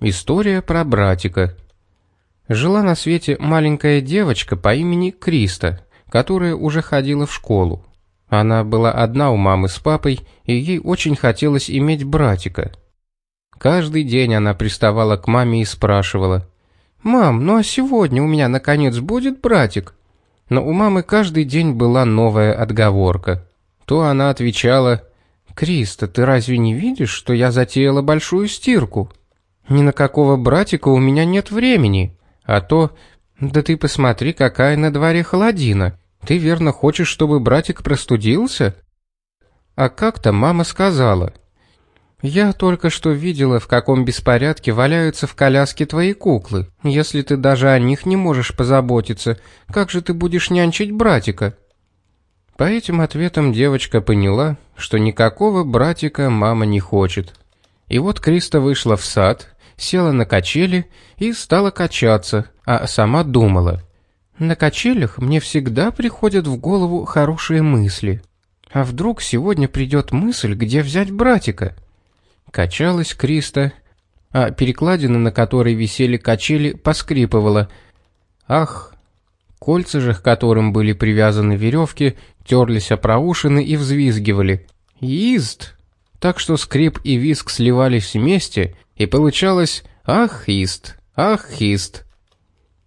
История про братика. Жила на свете маленькая девочка по имени Криста, которая уже ходила в школу. Она была одна у мамы с папой, и ей очень хотелось иметь братика. Каждый день она приставала к маме и спрашивала, «Мам, ну а сегодня у меня наконец будет братик?» Но у мамы каждый день была новая отговорка. То она отвечала, «Криста, ты разве не видишь, что я затеяла большую стирку? Ни на какого братика у меня нет времени. А то, да ты посмотри, какая на дворе холодина. Ты верно хочешь, чтобы братик простудился?» А как-то мама сказала, «Я только что видела, в каком беспорядке валяются в коляске твои куклы. Если ты даже о них не можешь позаботиться, как же ты будешь нянчить братика?» По этим ответам девочка поняла, что никакого братика мама не хочет. И вот Криста вышла в сад, села на качели и стала качаться, а сама думала. На качелях мне всегда приходят в голову хорошие мысли. А вдруг сегодня придет мысль, где взять братика? Качалась Криста, а перекладина, на которой висели качели, поскрипывала. Ах, Кольца же, к которым были привязаны веревки, терлись о проушины и взвизгивали. «Ист!» Так что скрип и визг сливались вместе, и получалось «Ах, ист! Ах, ист!»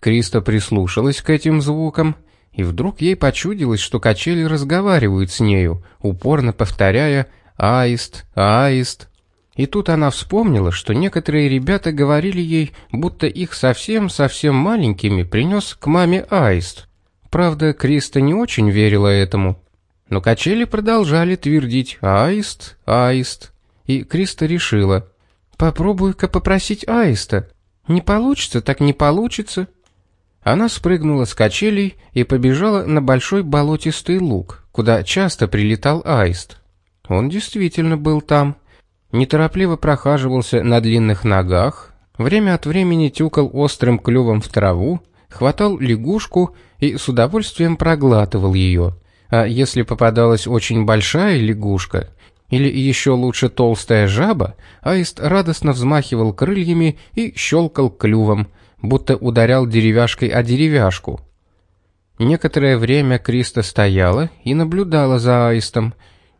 Криста прислушалась к этим звукам, и вдруг ей почудилось, что качели разговаривают с нею, упорно повторяя «Аист! Аист!». И тут она вспомнила, что некоторые ребята говорили ей, будто их совсем-совсем маленькими принес к маме аист. Правда, Криста не очень верила этому. Но качели продолжали твердить «аист, аист». И Криста решила «попробуй-ка попросить аиста. Не получится, так не получится». Она спрыгнула с качелей и побежала на большой болотистый луг, куда часто прилетал аист. Он действительно был там неторопливо прохаживался на длинных ногах, время от времени тюкал острым клювом в траву, хватал лягушку и с удовольствием проглатывал ее. А если попадалась очень большая лягушка, или еще лучше толстая жаба, аист радостно взмахивал крыльями и щелкал клювом, будто ударял деревяшкой о деревяшку. Некоторое время Криста стояла и наблюдала за аистом,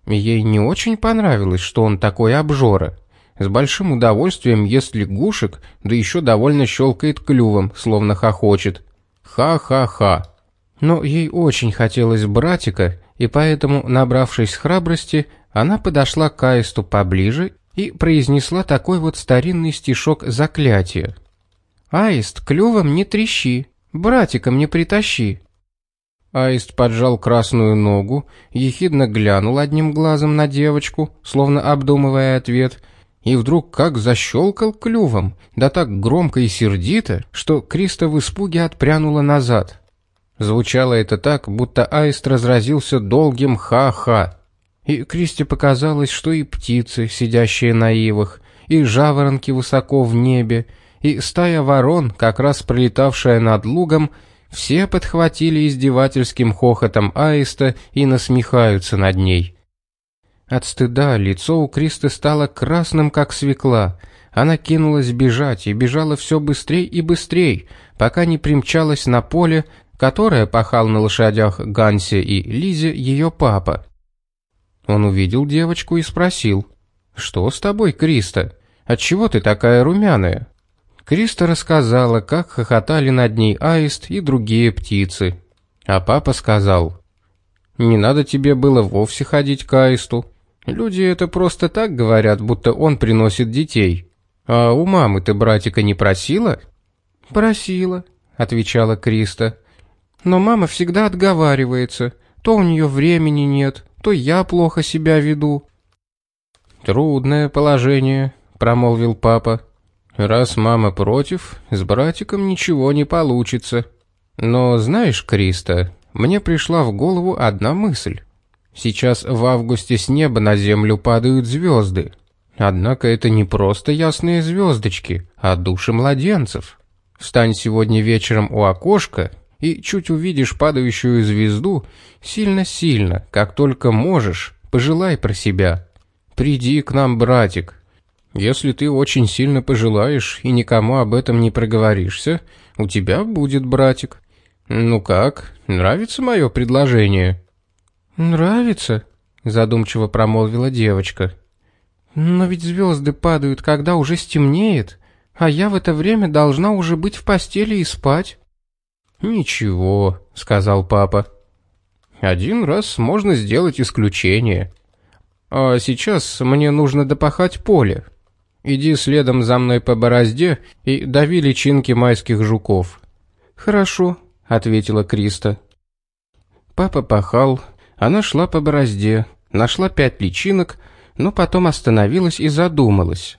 Ей не очень понравилось, что он такой обжора. С большим удовольствием ест лягушек, да еще довольно щелкает клювом, словно хохочет. Ха-ха-ха. Но ей очень хотелось братика, и поэтому, набравшись храбрости, она подошла к Аисту поближе и произнесла такой вот старинный стишок заклятия. «Аист, клювом не трещи, братиком не притащи, Аист поджал красную ногу, ехидно глянул одним глазом на девочку, словно обдумывая ответ, и вдруг как защелкал клювом, да так громко и сердито, что Криста в испуге отпрянула назад. Звучало это так, будто аист разразился долгим ха-ха. И Кристе показалось, что и птицы, сидящие на ивах, и жаворонки высоко в небе, и стая ворон, как раз пролетавшая над лугом, все подхватили издевательским хохотом аиста и насмехаются над ней. От стыда лицо у Кристы стало красным, как свекла. Она кинулась бежать и бежала все быстрей и быстрей, пока не примчалась на поле, которое пахал на лошадях Гансе и Лизе ее папа. Он увидел девочку и спросил, «Что с тобой, Криста? Отчего ты такая румяная?» Криста рассказала, как хохотали над ней аист и другие птицы. А папа сказал, «Не надо тебе было вовсе ходить к аисту. Люди это просто так говорят, будто он приносит детей. А у мамы ты братика не просила?» «Просила», — отвечала Криста. «Но мама всегда отговаривается. То у нее времени нет, то я плохо себя веду». «Трудное положение», — промолвил папа. Раз мама против, с братиком ничего не получится. Но знаешь, Криста, мне пришла в голову одна мысль. Сейчас в августе с неба на землю падают звезды. Однако это не просто ясные звездочки, а души младенцев. Встань сегодня вечером у окошка и чуть увидишь падающую звезду, сильно-сильно, как только можешь, пожелай про себя. Приди к нам, братик, Если ты очень сильно пожелаешь и никому об этом не проговоришься, у тебя будет братик. Ну как, нравится мое предложение?» «Нравится», — задумчиво промолвила девочка. «Но ведь звезды падают, когда уже стемнеет, а я в это время должна уже быть в постели и спать». «Ничего», — сказал папа. «Один раз можно сделать исключение. А сейчас мне нужно допахать поле. Иди следом за мной по борозде и дави личинки майских жуков». «Хорошо», — ответила Криста. Папа пахал, она шла по борозде, нашла пять личинок, но потом остановилась и задумалась.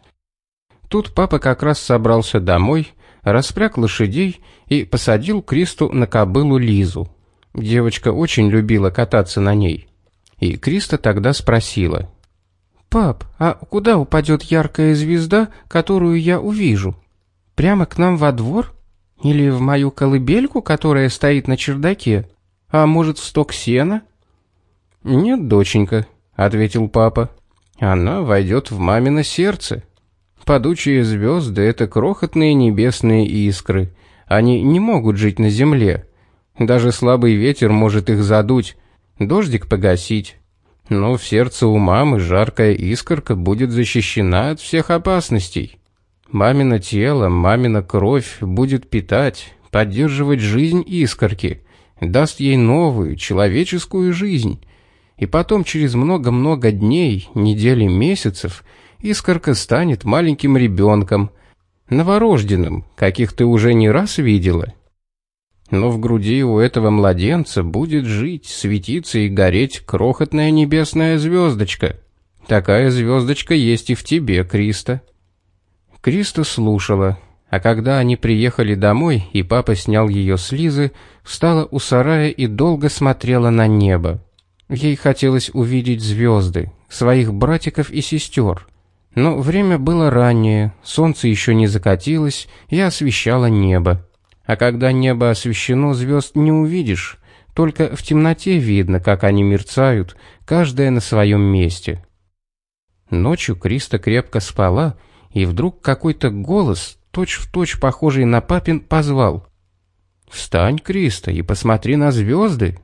Тут папа как раз собрался домой, распряг лошадей и посадил Кристу на кобылу Лизу. Девочка очень любила кататься на ней. И Криста тогда спросила. «Пап, а куда упадет яркая звезда, которую я увижу? Прямо к нам во двор? Или в мою колыбельку, которая стоит на чердаке? А может, в сток сена?» «Нет, доченька», — ответил папа. «Она войдет в мамино сердце». Падучие звезды — это крохотные небесные искры. Они не могут жить на земле. Даже слабый ветер может их задуть, дождик погасить. Но в сердце у мамы жаркая искорка будет защищена от всех опасностей. Мамино тело, мамина кровь будет питать, поддерживать жизнь искорки, даст ей новую, человеческую жизнь. И потом через много-много дней, недели, месяцев — искорка станет маленьким ребенком, новорожденным, каких ты уже не раз видела. Но в груди у этого младенца будет жить, светиться и гореть крохотная небесная звездочка. Такая звездочка есть и в тебе, Криста. Криста слушала, а когда они приехали домой, и папа снял ее с Лизы, встала у сарая и долго смотрела на небо. Ей хотелось увидеть звезды, своих братиков и сестер. Но время было раннее, солнце еще не закатилось и освещало небо. А когда небо освещено, звезд не увидишь, только в темноте видно, как они мерцают, каждая на своем месте. Ночью Криста крепко спала, и вдруг какой-то голос, точь-в-точь точь похожий на папин, позвал. «Встань, Криста, и посмотри на звезды!»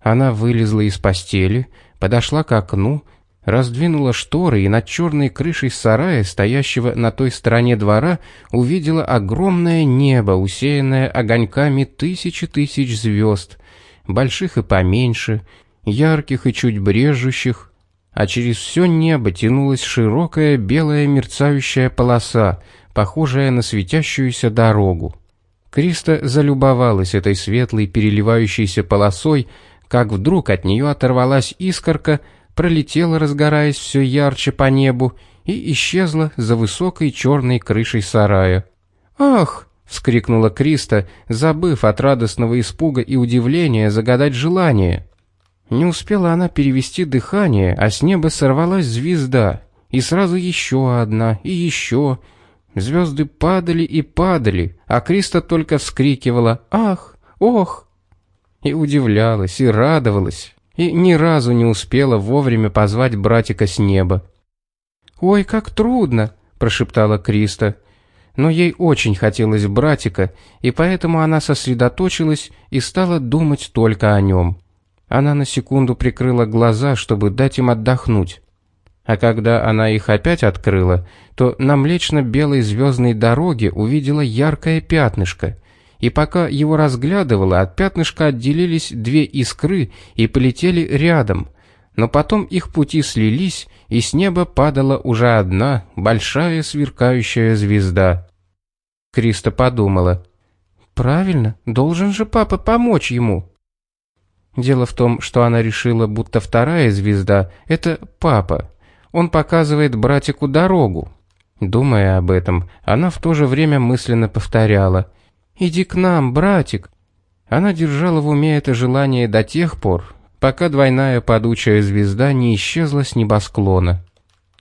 Она вылезла из постели, подошла к окну раздвинула шторы и над черной крышей сарая, стоящего на той стороне двора, увидела огромное небо, усеянное огоньками тысячи тысяч звезд, больших и поменьше, ярких и чуть брежущих, а через все небо тянулась широкая белая мерцающая полоса, похожая на светящуюся дорогу. Криста залюбовалась этой светлой переливающейся полосой, как вдруг от нее оторвалась искорка — пролетела, разгораясь все ярче по небу, и исчезла за высокой черной крышей сарая. «Ах!» — вскрикнула Криста, забыв от радостного испуга и удивления загадать желание. Не успела она перевести дыхание, а с неба сорвалась звезда, и сразу еще одна, и еще. Звезды падали и падали, а Криста только вскрикивала «Ах! Ох!» и удивлялась, и радовалась и ни разу не успела вовремя позвать братика с неба. «Ой, как трудно!» – прошептала Криста. Но ей очень хотелось братика, и поэтому она сосредоточилась и стала думать только о нем. Она на секунду прикрыла глаза, чтобы дать им отдохнуть. А когда она их опять открыла, то на млечно-белой звездной дороге увидела яркое пятнышко – и пока его разглядывала, от пятнышка отделились две искры и полетели рядом, но потом их пути слились, и с неба падала уже одна большая сверкающая звезда. Криста подумала, «Правильно, должен же папа помочь ему». Дело в том, что она решила, будто вторая звезда — это папа. Он показывает братику дорогу. Думая об этом, она в то же время мысленно повторяла — «Иди к нам, братик!» Она держала в уме это желание до тех пор, пока двойная падучая звезда не исчезла с небосклона.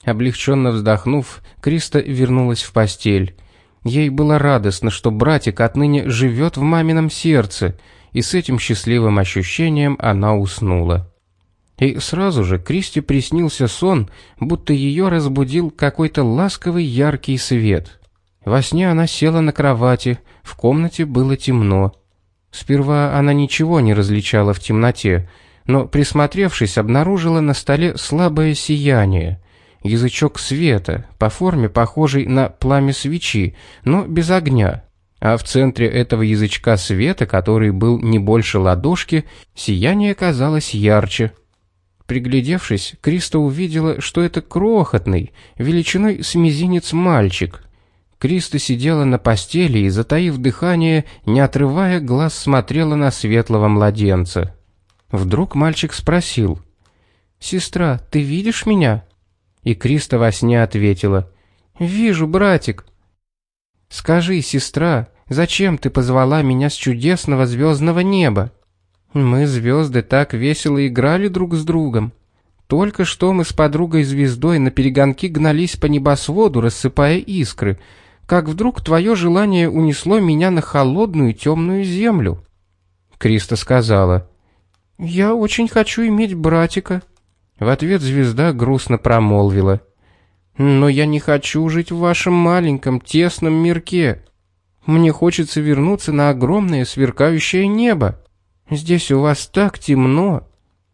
Облегченно вздохнув, Криста вернулась в постель. Ей было радостно, что братик отныне живет в мамином сердце, и с этим счастливым ощущением она уснула. И сразу же Кристи приснился сон, будто ее разбудил какой-то ласковый яркий свет. Во сне она села на кровати, в комнате было темно. Сперва она ничего не различала в темноте, но, присмотревшись, обнаружила на столе слабое сияние. Язычок света, по форме похожий на пламя свечи, но без огня. А в центре этого язычка света, который был не больше ладошки, сияние казалось ярче. Приглядевшись, Криста увидела, что это крохотный, величиной с мизинец мальчик. Криста сидела на постели и, затаив дыхание, не отрывая глаз, смотрела на светлого младенца. Вдруг мальчик спросил. «Сестра, ты видишь меня?» И Криста во сне ответила. «Вижу, братик». «Скажи, сестра, зачем ты позвала меня с чудесного звездного неба?» Мы, звезды, так весело играли друг с другом. Только что мы с подругой-звездой на перегонки гнались по небосводу, рассыпая искры, как вдруг твое желание унесло меня на холодную темную землю. Криста сказала, «Я очень хочу иметь братика». В ответ звезда грустно промолвила. «Но я не хочу жить в вашем маленьком, тесном мирке. Мне хочется вернуться на огромное сверкающее небо. Здесь у вас так темно.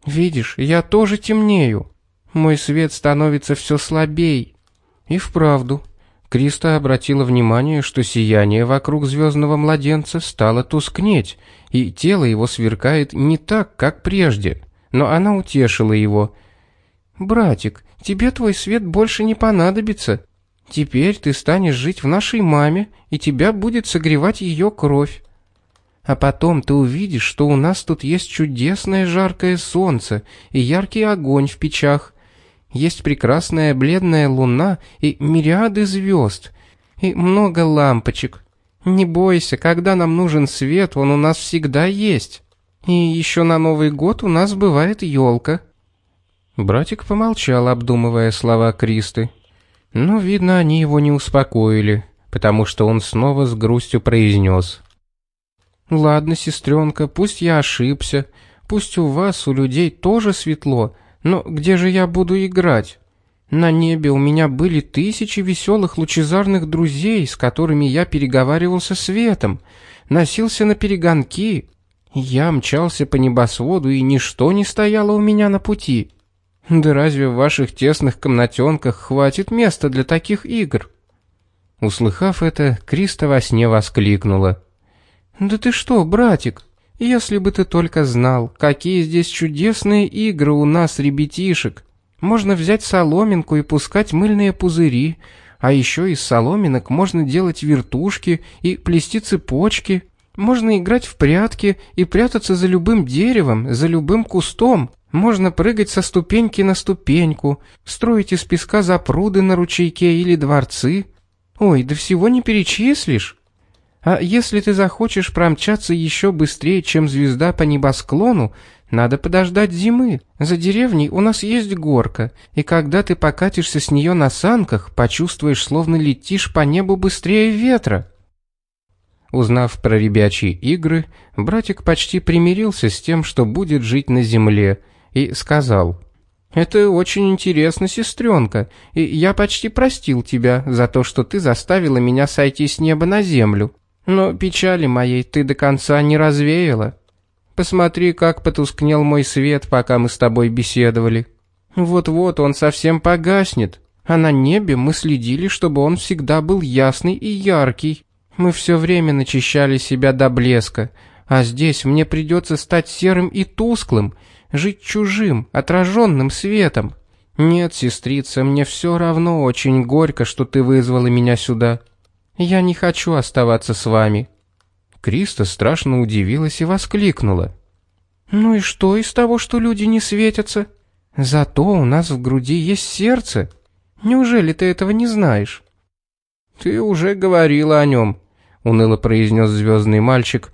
Видишь, я тоже темнею. Мой свет становится все слабей». И вправду, Криста обратила внимание, что сияние вокруг звездного младенца стало тускнеть, и тело его сверкает не так, как прежде. Но она утешила его. «Братик, тебе твой свет больше не понадобится. Теперь ты станешь жить в нашей маме, и тебя будет согревать ее кровь. А потом ты увидишь, что у нас тут есть чудесное жаркое солнце и яркий огонь в печах, есть прекрасная бледная луна и мириады звезд, и много лампочек. Не бойся, когда нам нужен свет, он у нас всегда есть. И еще на Новый год у нас бывает елка». Братик помолчал, обдумывая слова Кристы. Но, видно, они его не успокоили, потому что он снова с грустью произнес. «Ладно, сестренка, пусть я ошибся, пусть у вас, у людей, тоже светло, но где же я буду играть? На небе у меня были тысячи веселых лучезарных друзей, с которыми я переговаривался светом, носился на перегонки. Я мчался по небосводу, и ничто не стояло у меня на пути. Да разве в ваших тесных комнатенках хватит места для таких игр?» Услыхав это, Криста во сне воскликнула. «Да ты что, братик, если бы ты только знал, какие здесь чудесные игры у нас, ребятишек. Можно взять соломинку и пускать мыльные пузыри, а еще из соломинок можно делать вертушки и плести цепочки. Можно играть в прятки и прятаться за любым деревом, за любым кустом. Можно прыгать со ступеньки на ступеньку, строить из песка запруды на ручейке или дворцы. Ой, да всего не перечислишь. А если ты захочешь промчаться еще быстрее, чем звезда по небосклону, надо подождать зимы. За деревней у нас есть горка, и когда ты покатишься с нее на санках, почувствуешь, словно летишь по небу быстрее ветра. Узнав про ребячьи игры, братик почти примирился с тем, что будет жить на земле, и сказал, «Это очень интересно, сестренка, и я почти простил тебя за то, что ты заставила меня сойти с неба на землю. Но печали моей ты до конца не развеяла. Посмотри, как потускнел мой свет, пока мы с тобой беседовали. Вот-вот он совсем погаснет, а на небе мы следили, чтобы он всегда был ясный и яркий. Мы все время начищали себя до блеска, а здесь мне придется стать серым и тусклым, жить чужим, отраженным светом. Нет, сестрица, мне все равно очень горько, что ты вызвала меня сюда. Я не хочу оставаться с вами». Криста страшно удивилась и воскликнула. «Ну и что из того, что люди не светятся? Зато у нас в груди есть сердце. Неужели ты этого не знаешь?» «Ты уже говорила о нем», — уныло произнес звездный мальчик.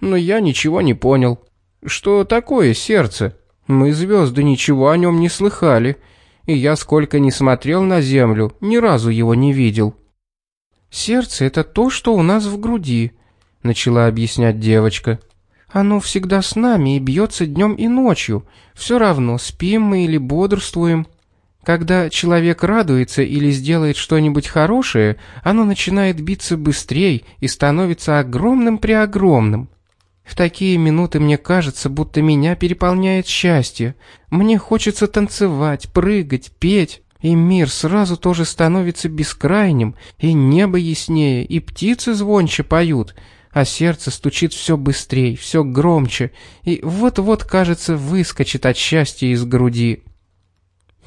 «Но я ничего не понял. Что такое сердце? Мы, звезды, ничего о нем не слыхали, и я сколько ни смотрел на землю, ни разу его не видел». «Сердце — это то, что у нас в груди», — начала объяснять девочка. Оно всегда с нами и бьется днем и ночью. Все равно, спим мы или бодрствуем. Когда человек радуется или сделает что-нибудь хорошее, оно начинает биться быстрее и становится огромным-преогромным. В такие минуты мне кажется, будто меня переполняет счастье. Мне хочется танцевать, прыгать, петь. И мир сразу тоже становится бескрайним, и небо яснее, и птицы звонче поют, а сердце стучит все быстрее, все громче, и вот-вот, кажется, выскочит от счастья из груди.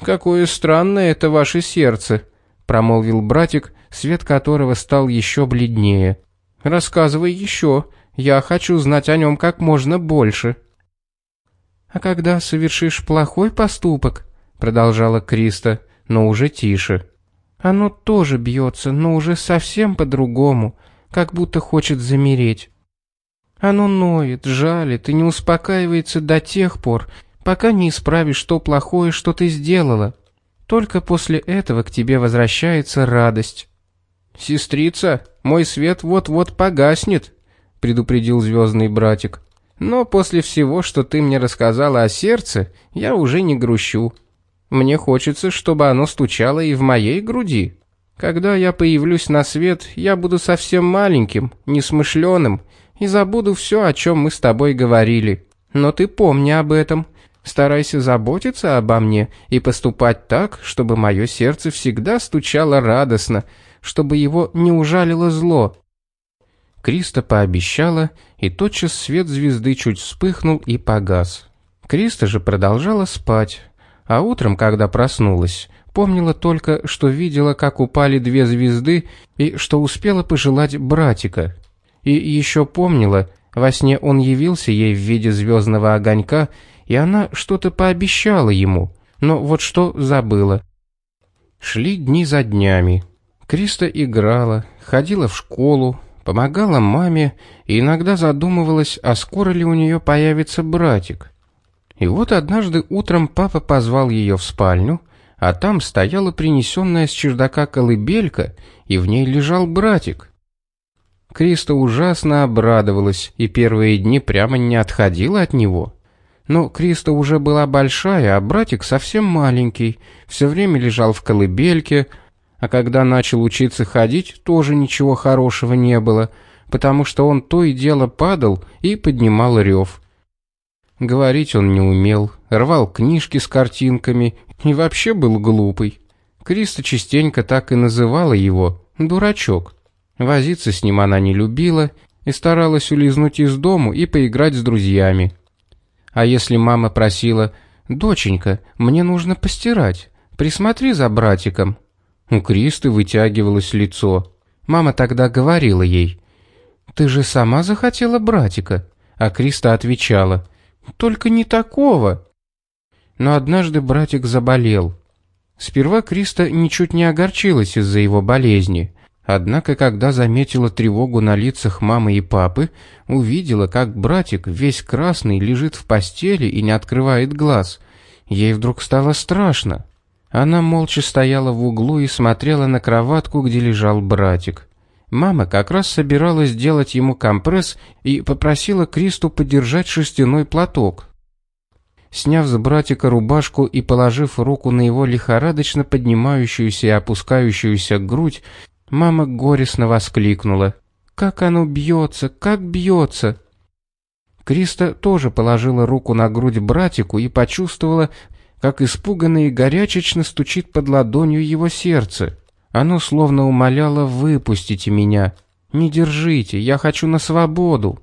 «Какое странное это ваше сердце», — промолвил братик, свет которого стал еще бледнее. «Рассказывай еще, я хочу знать о нем как можно больше». «А когда совершишь плохой поступок», — продолжала Криста, но уже тише, — «оно тоже бьется, но уже совсем по-другому, как будто хочет замереть. Оно ноет, жалит и не успокаивается до тех пор, пока не исправишь то плохое, что ты сделала. Только после этого к тебе возвращается радость. «Сестрица, мой свет вот-вот погаснет», — предупредил звездный братик. «Но после всего, что ты мне рассказала о сердце, я уже не грущу. Мне хочется, чтобы оно стучало и в моей груди. Когда я появлюсь на свет, я буду совсем маленьким, несмышленым и забуду все, о чем мы с тобой говорили. Но ты помни об этом, Старайся заботиться обо мне и поступать так, чтобы мое сердце всегда стучало радостно, чтобы его не ужалило зло». Криста пообещала, и тотчас свет звезды чуть вспыхнул и погас. Криста же продолжала спать, а утром, когда проснулась, помнила только, что видела, как упали две звезды, и что успела пожелать братика. И еще помнила, во сне он явился ей в виде звездного огонька и она что-то пообещала ему, но вот что забыла. Шли дни за днями. Криста играла, ходила в школу, помогала маме и иногда задумывалась, а скоро ли у нее появится братик. И вот однажды утром папа позвал ее в спальню, а там стояла принесенная с чердака колыбелька, и в ней лежал братик. Криста ужасно обрадовалась и первые дни прямо не отходила от него. Но Криста уже была большая, а братик совсем маленький, все время лежал в колыбельке, а когда начал учиться ходить, тоже ничего хорошего не было, потому что он то и дело падал и поднимал рев. Говорить он не умел, рвал книжки с картинками и вообще был глупый. Криста частенько так и называла его «дурачок». Возиться с ним она не любила и старалась улизнуть из дому и поиграть с друзьями. А если мама просила «Доченька, мне нужно постирать, присмотри за братиком», у Кристы вытягивалось лицо. Мама тогда говорила ей «Ты же сама захотела братика», а Криста отвечала «Только не такого». Но однажды братик заболел. Сперва Криста ничуть не огорчилась из-за его болезни, Однако, когда заметила тревогу на лицах мамы и папы, увидела, как братик весь красный лежит в постели и не открывает глаз. Ей вдруг стало страшно. Она молча стояла в углу и смотрела на кроватку, где лежал братик. Мама как раз собиралась сделать ему компресс и попросила Кристу подержать шерстяной платок. Сняв с братика рубашку и положив руку на его лихорадочно поднимающуюся и опускающуюся грудь, Мама горестно воскликнула. «Как оно бьется, как бьется!» Криста тоже положила руку на грудь братику и почувствовала, как испуганно и горячечно стучит под ладонью его сердце. Оно словно умоляло «выпустите меня». «Не держите, я хочу на свободу».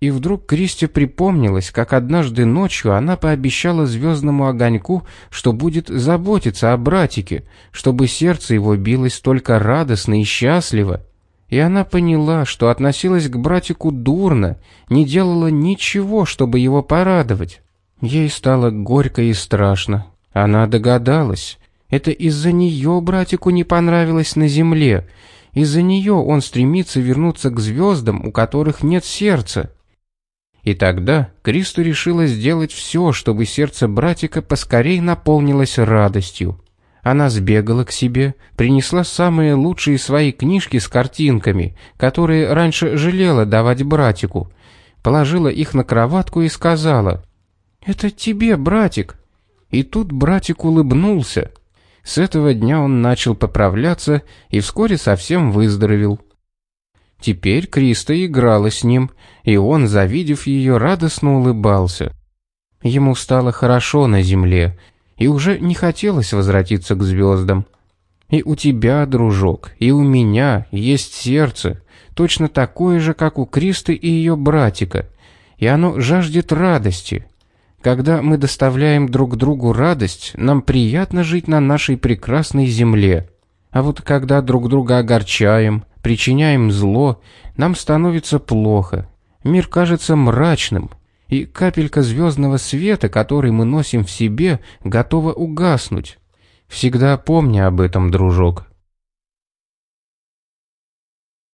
И вдруг Кристи припомнилось, как однажды ночью она пообещала звездному огоньку, что будет заботиться о братике, чтобы сердце его билось только радостно и счастливо. И она поняла, что относилась к братику дурно, не делала ничего, чтобы его порадовать. Ей стало горько и страшно. Она догадалась. Это из-за нее братику не понравилось на земле. Из-за нее он стремится вернуться к звездам, у которых нет сердца. И тогда Кристу решила сделать все, чтобы сердце братика поскорей наполнилось радостью. Она сбегала к себе, принесла самые лучшие свои книжки с картинками, которые раньше жалела давать братику, положила их на кроватку и сказала «Это тебе, братик». И тут братик улыбнулся. С этого дня он начал поправляться и вскоре совсем выздоровел. Теперь Криста играла с ним, и он, завидев ее, радостно улыбался. Ему стало хорошо на земле, и уже не хотелось возвратиться к звездам. И у тебя, дружок, и у меня есть сердце, точно такое же, как у Кристы и ее братика, и оно жаждет радости. Когда мы доставляем друг другу радость, нам приятно жить на нашей прекрасной земле. А вот когда друг друга огорчаем, причиняем зло, нам становится плохо. Мир кажется мрачным, и капелька звездного света, который мы носим в себе, готова угаснуть. Всегда помни об этом, дружок.